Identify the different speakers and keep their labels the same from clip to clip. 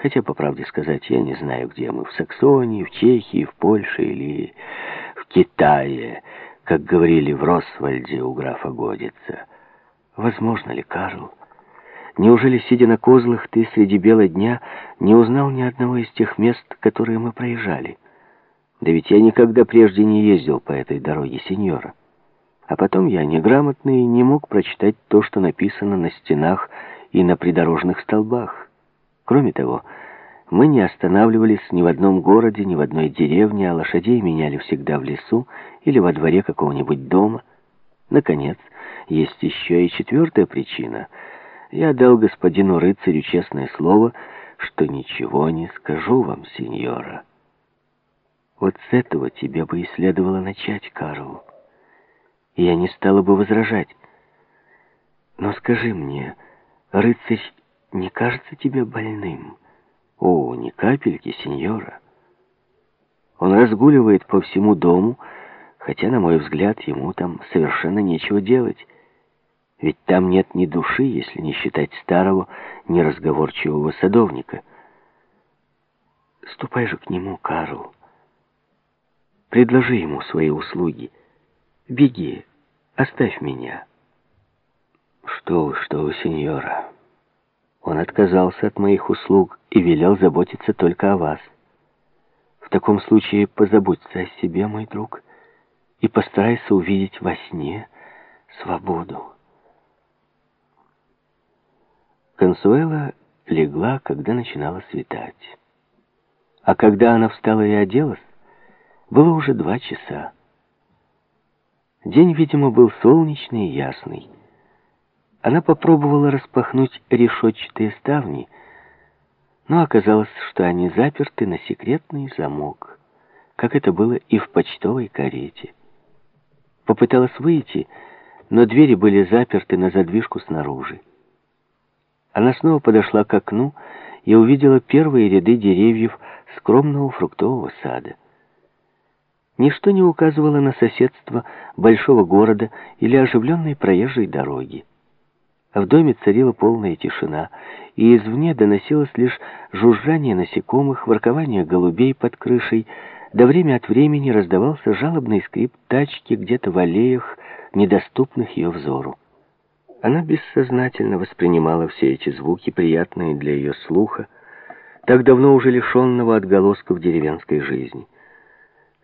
Speaker 1: Хотя, по правде сказать, я не знаю, где мы. В Саксонии, в Чехии, в Польше или в Китае, как говорили в Росвальде у графа Годица. Возможно ли, Карл? Неужели, сидя на козлах, ты среди бела дня не узнал ни одного из тех мест, которые мы проезжали? Да ведь я никогда прежде не ездил по этой дороге, сеньора. А потом я неграмотный не мог прочитать то, что написано на стенах и на придорожных столбах. Кроме того, мы не останавливались ни в одном городе, ни в одной деревне, а лошадей меняли всегда в лесу или во дворе какого-нибудь дома. Наконец, есть еще и четвертая причина. Я дал господину рыцарю честное слово, что ничего не скажу вам, сеньора. Вот с этого тебе бы и следовало начать, Карл. Я не стала бы возражать. Но скажи мне, рыцарь не кажется тебе больным? О, ни капельки, сеньора. Он разгуливает по всему дому, хотя, на мой взгляд, ему там совершенно нечего делать. Ведь там нет ни души, если не считать старого, неразговорчивого садовника. Ступай же к нему, Карл. Предложи ему свои услуги. Беги, оставь меня. Что вы, что вы, сеньора... Он отказался от моих услуг и велел заботиться только о вас. В таком случае позаботься о себе, мой друг, и постарайся увидеть во сне свободу. Консуэла легла, когда начинало светать. А когда она встала и оделась, было уже два часа. День, видимо, был солнечный и ясный. Она попробовала распахнуть решетчатые ставни, но оказалось, что они заперты на секретный замок, как это было и в почтовой карете. Попыталась выйти, но двери были заперты на задвижку снаружи. Она снова подошла к окну и увидела первые ряды деревьев скромного фруктового сада. Ничто не указывало на соседство большого города или оживленной проезжей дороги. В доме царила полная тишина, и извне доносилось лишь жужжание насекомых, воркование голубей под крышей, да время от времени раздавался жалобный скрип тачки где-то в аллеях, недоступных ее взору. Она бессознательно воспринимала все эти звуки, приятные для ее слуха, так давно уже лишенного отголосков деревенской жизни.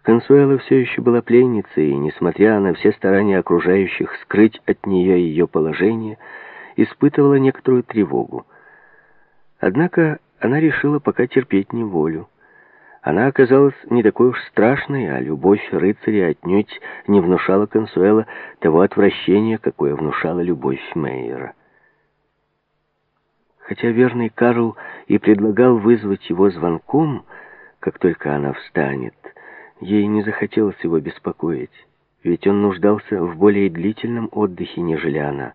Speaker 1: Консуэла все еще была пленницей, и, несмотря на все старания окружающих скрыть от нее ее положение, испытывала некоторую тревогу. Однако она решила пока терпеть неволю. Она оказалась не такой уж страшной, а любовь рыцаря отнюдь не внушала Консуэла того отвращения, какое внушала любовь Мейера. Хотя верный Карл и предлагал вызвать его звонком, как только она встанет, ей не захотелось его беспокоить, ведь он нуждался в более длительном отдыхе, нежели она.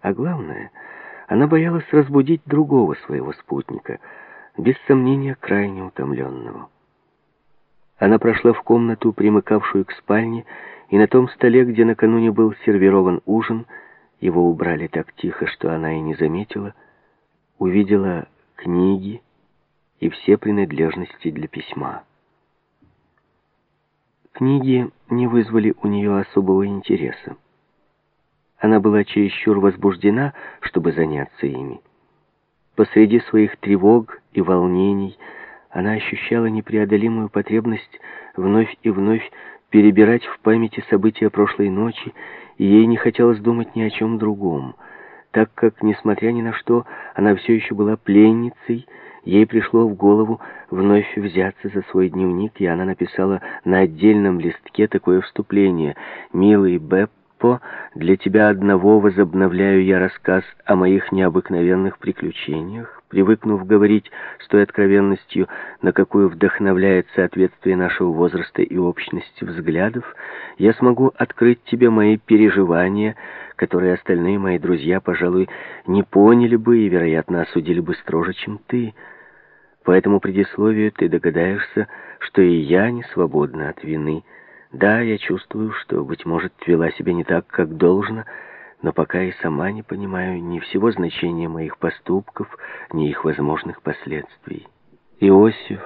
Speaker 1: А главное, она боялась разбудить другого своего спутника, без сомнения крайне утомленного. Она прошла в комнату, примыкавшую к спальне, и на том столе, где накануне был сервирован ужин, его убрали так тихо, что она и не заметила, увидела книги и все принадлежности для письма. Книги не вызвали у нее особого интереса. Она была чересчур возбуждена, чтобы заняться ими. Посреди своих тревог и волнений она ощущала непреодолимую потребность вновь и вновь перебирать в памяти события прошлой ночи, и ей не хотелось думать ни о чем другом. Так как, несмотря ни на что, она все еще была пленницей, ей пришло в голову вновь взяться за свой дневник, и она написала на отдельном листке такое вступление «Милый Бэп, Пиппо, для тебя одного возобновляю я рассказ о моих необыкновенных приключениях, привыкнув говорить с той откровенностью, на какую вдохновляет соответствие нашего возраста и общности взглядов, я смогу открыть тебе мои переживания, которые остальные мои друзья, пожалуй, не поняли бы и, вероятно, осудили бы строже, чем ты. По этому предисловию ты догадаешься, что и я не свободна от вины, да, я чувствую, что, быть может, вела себя не так, как должно, но пока и сама не понимаю ни всего значения моих поступков, ни их возможных последствий. Иосиф